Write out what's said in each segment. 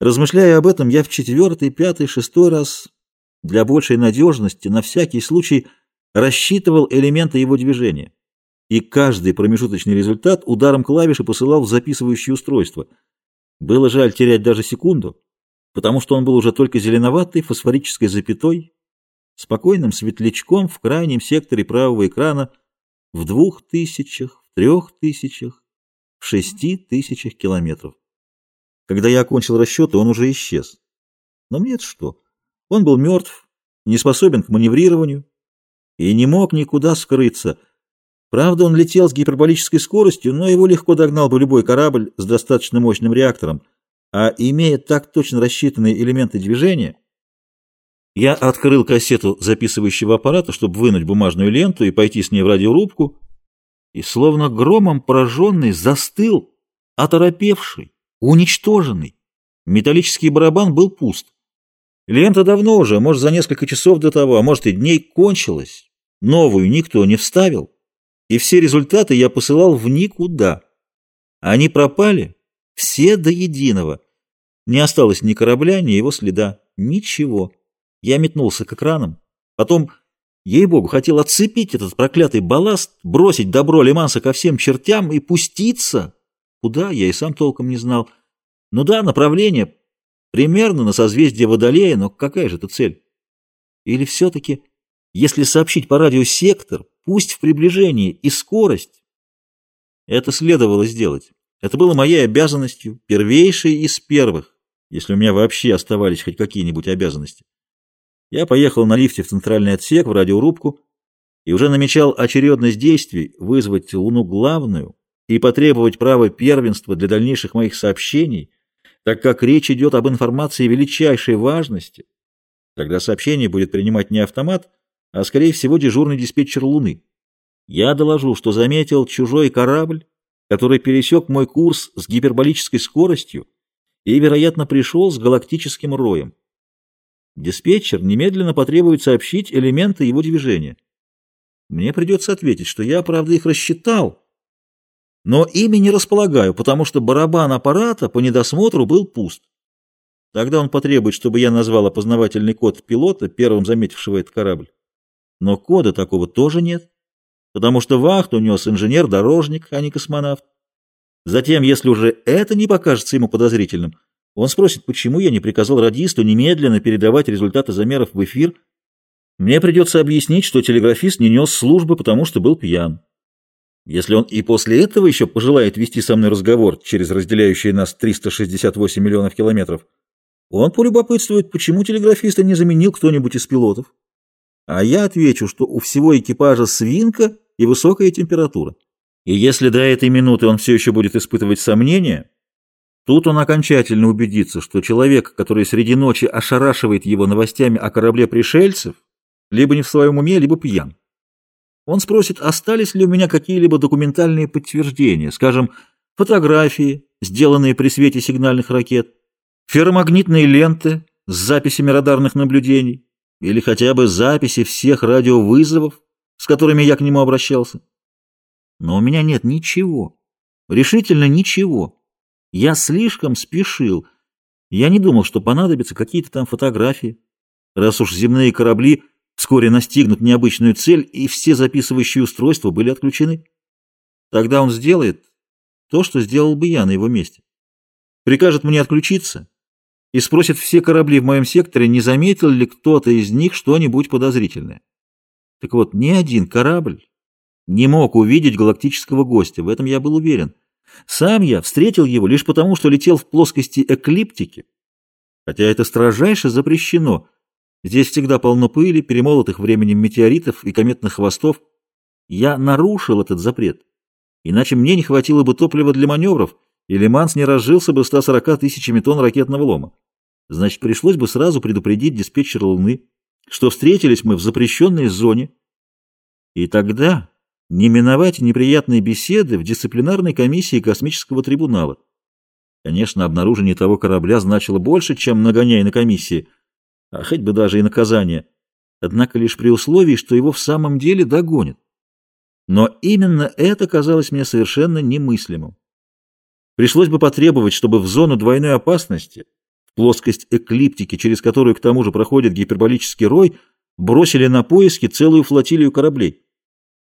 Размышляя об этом, я в четвертый, пятый, шестой раз для большей надежности на всякий случай рассчитывал элементы его движения и каждый промежуточный результат ударом клавиши посылал в записывающее устройство. Было жаль терять даже секунду, потому что он был уже только зеленоватой фосфорической запятой, спокойным светлячком в крайнем секторе правого экрана в двух тысячах, в трех тысячах, в шести тысячах километров. Когда я окончил расчеты, он уже исчез. Но мне это что? Он был мертв, не способен к маневрированию и не мог никуда скрыться. Правда, он летел с гиперболической скоростью, но его легко догнал бы любой корабль с достаточно мощным реактором. А имея так точно рассчитанные элементы движения, я открыл кассету записывающего аппарата, чтобы вынуть бумажную ленту и пойти с ней в радиорубку, и словно громом пораженный застыл, оторопевший, уничтоженный. Металлический барабан был пуст. Лента давно уже, может, за несколько часов до того, а может и дней кончилась. Новую никто не вставил, и все результаты я посылал в никуда. Они пропали, все до единого. Не осталось ни корабля, ни его следа, ничего. Я метнулся к экранам, потом, ей-богу, хотел отцепить этот проклятый балласт, бросить добро Лиманса ко всем чертям и пуститься. Куда, я и сам толком не знал. Ну да, направление, Примерно на созвездие Водолея, но какая же это цель? Или все-таки, если сообщить по радио сектор, пусть в приближении, и скорость? Это следовало сделать. Это было моей обязанностью, первейшей из первых, если у меня вообще оставались хоть какие-нибудь обязанности. Я поехал на лифте в центральный отсек, в радиорубку, и уже намечал очередность действий вызвать Луну главную и потребовать права первенства для дальнейших моих сообщений – так как речь идет об информации величайшей важности. Тогда сообщение будет принимать не автомат, а, скорее всего, дежурный диспетчер Луны. Я доложу, что заметил чужой корабль, который пересек мой курс с гиперболической скоростью и, вероятно, пришел с галактическим роем. Диспетчер немедленно потребует сообщить элементы его движения. Мне придется ответить, что я, правда, их рассчитал, но ими не располагаю, потому что барабан аппарата по недосмотру был пуст. Тогда он потребует, чтобы я назвал опознавательный код пилота, первым заметившего этот корабль. Но кода такого тоже нет, потому что вахту нес инженер-дорожник, а не космонавт. Затем, если уже это не покажется ему подозрительным, он спросит, почему я не приказал радисту немедленно передавать результаты замеров в эфир. Мне придется объяснить, что телеграфист не нес службы, потому что был пьян. Если он и после этого еще пожелает вести со мной разговор через разделяющие нас 368 миллионов километров, он полюбопытствует, почему телеграфиста не заменил кто-нибудь из пилотов. А я отвечу, что у всего экипажа свинка и высокая температура. И если до этой минуты он все еще будет испытывать сомнения, тут он окончательно убедится, что человек, который среди ночи ошарашивает его новостями о корабле пришельцев, либо не в своем уме, либо пьян. Он спросит, остались ли у меня какие-либо документальные подтверждения, скажем, фотографии, сделанные при свете сигнальных ракет, ферромагнитные ленты с записями радарных наблюдений или хотя бы записи всех радиовызовов, с которыми я к нему обращался. Но у меня нет ничего, решительно ничего. Я слишком спешил. Я не думал, что понадобятся какие-то там фотографии. Раз уж земные корабли вскоре настигнут необычную цель, и все записывающие устройства были отключены. Тогда он сделает то, что сделал бы я на его месте. Прикажет мне отключиться и спросит все корабли в моем секторе, не заметил ли кто-то из них что-нибудь подозрительное. Так вот, ни один корабль не мог увидеть галактического гостя, в этом я был уверен. Сам я встретил его лишь потому, что летел в плоскости эклиптики, хотя это строжайше запрещено — Здесь всегда полно пыли, перемолотых временем метеоритов и кометных хвостов. Я нарушил этот запрет, иначе мне не хватило бы топлива для маневров, и Лиманс не разжился бы 140 тысячами тонн ракетного лома. Значит, пришлось бы сразу предупредить диспетчера Луны, что встретились мы в запрещенной зоне. И тогда не миновать неприятные беседы в дисциплинарной комиссии космического трибунала. Конечно, обнаружение того корабля значило больше, чем нагоняй на комиссии – а хоть бы даже и наказание, однако лишь при условии, что его в самом деле догонят. Но именно это казалось мне совершенно немыслимым. Пришлось бы потребовать, чтобы в зону двойной опасности в плоскость эклиптики, через которую к тому же проходит гиперболический рой, бросили на поиски целую флотилию кораблей.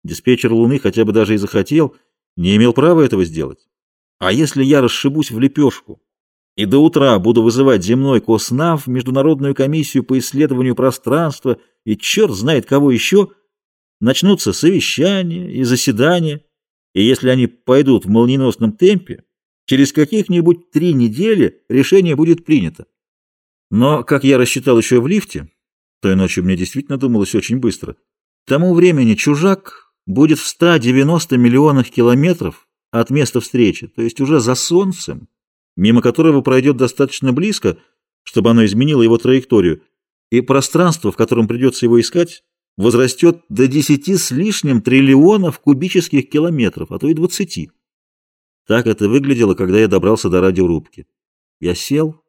Диспетчер Луны хотя бы даже и захотел, не имел права этого сделать. А если я расшибусь в лепешку и до утра буду вызывать земной Коснав, Международную комиссию по исследованию пространства и черт знает кого еще, начнутся совещания и заседания, и если они пойдут в молниеносном темпе, через каких-нибудь три недели решение будет принято. Но, как я рассчитал еще в лифте, той ночью мне действительно думалось очень быстро, к тому времени чужак будет в 190 миллионах километров от места встречи, то есть уже за Солнцем, мимо которого пройдет достаточно близко, чтобы оно изменило его траекторию, и пространство, в котором придется его искать, возрастет до 10 с лишним триллионов кубических километров, а то и 20. Так это выглядело, когда я добрался до радиорубки. Я сел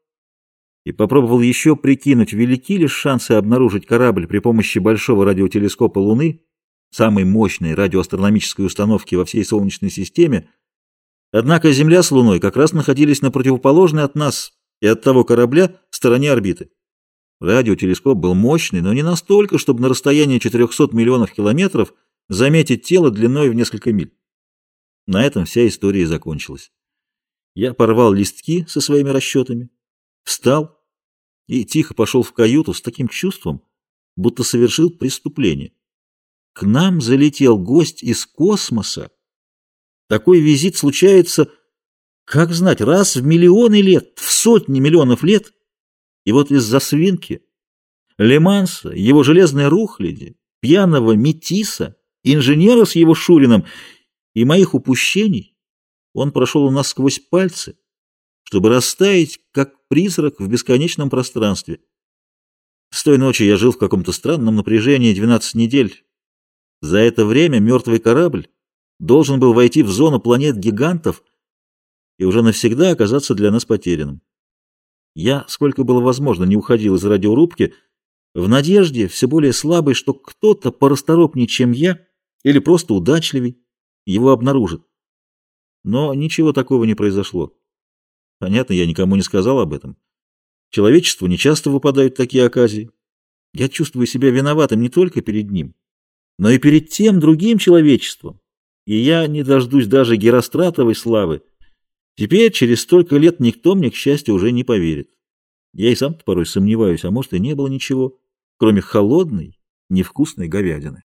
и попробовал еще прикинуть, велики ли шансы обнаружить корабль при помощи большого радиотелескопа Луны, самой мощной радиоастрономической установки во всей Солнечной системе, однако Земля с Луной как раз находились на противоположной от нас и от того корабля стороне орбиты. Радиотелескоп был мощный, но не настолько, чтобы на расстоянии 400 миллионов километров заметить тело длиной в несколько миль. На этом вся история и закончилась. Я порвал листки со своими расчетами, встал и тихо пошел в каюту с таким чувством, будто совершил преступление. К нам залетел гость из космоса. Такой визит случается, как знать, раз в миллионы лет, в сотни миллионов лет. И вот из-за свинки, Леманса, его железной рухляди, пьяного метиса, инженера с его Шурином и моих упущений он прошел у нас сквозь пальцы, чтобы растаять, как призрак в бесконечном пространстве. С той ночи я жил в каком-то странном напряжении 12 недель, за это время мертвый корабль должен был войти в зону планет-гигантов и уже навсегда оказаться для нас потерянным. Я, сколько было возможно, не уходил из радиорубки, в надежде, все более слабой, что кто-то порасторопнее, чем я, или просто удачливей, его обнаружит. Но ничего такого не произошло. Понятно, я никому не сказал об этом. Человечеству нечасто выпадают такие оказии. Я чувствую себя виноватым не только перед ним, но и перед тем другим человечеством. И я не дождусь даже Геростратовой славы. Теперь, через столько лет, никто мне, к счастью, уже не поверит. Я и сам порой сомневаюсь, а может и не было ничего, кроме холодной, невкусной говядины.